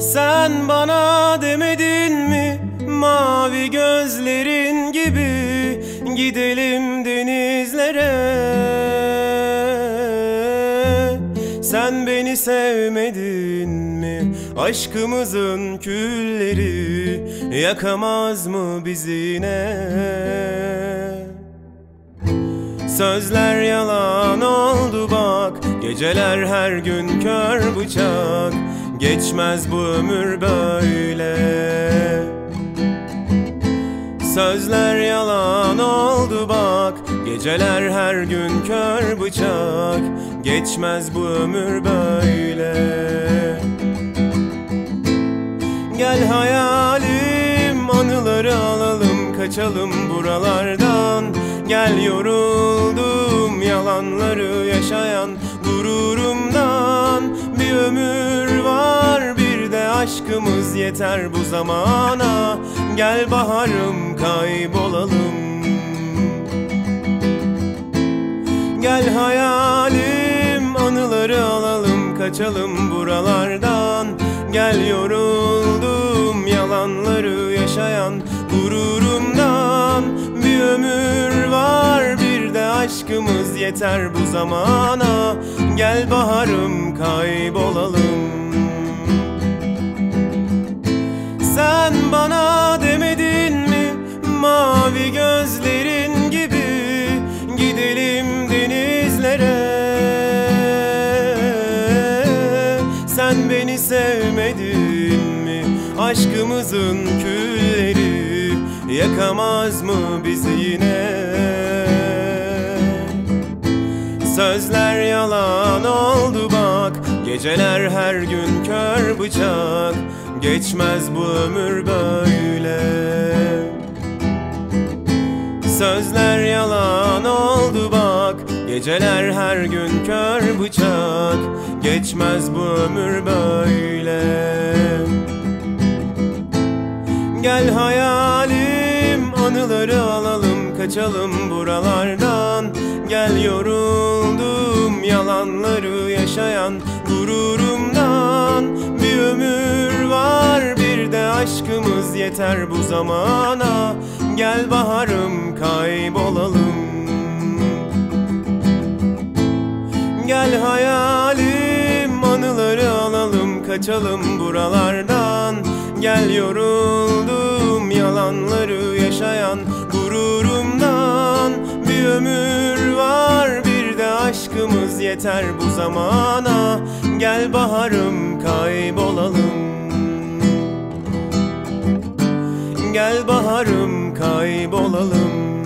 Sen bana demedin mi mavi gözlerin gibi? Gidelim denizlere. Sen beni sevmedin mi? Aşkımızın külleri yakamaz mı bizi yine? Sözler yalan oldu bak Geceler her gün kör bıçak Geçmez bu ömür böyle. Sözler yalan oldu bak. Geceler her gün kör bıçak. Geçmez bu ömür böyle. Gel hayalim anıları alalım Kaçalım buralardan. Gel yoruldum yalanları yaşayan gururumdan. Bir ömür aşkımız yeter bu zamana. Gel baharım kaybolalım. Gel hayalim anıları alalım kaçalım buralardan. Gel yoruldum yalanları yaşayan gururumdan. Bir ömür var bir de aşkımız yeter bu zamana. Gel baharım kaybolalım Sen beni sevmedin mi? Aşkımızın külleri yakamaz mı bizi yine? Sözler yalan oldu bak Geceler her gün kör bıçak. Geçmez bu ömür böyle. Sözler yalan Geceler her gün kör bıçak Geçmez bu ömür böyle. Gel hayalim anıları alalım Kaçalım buralardan. Gel yoruldum yalanları yaşayan gururumdan. Bir ömür var bir de aşkımız yeter bu zamana. Gel baharım kaybolalım Gel hayalim anıları alalım kaçalım buralardan. Gel yoruldum yalanları yaşayan gururumdan. Bir ömür var bir de aşkımız yeter bu zamana. Gel baharım kaybolalım. Gel baharım kaybolalım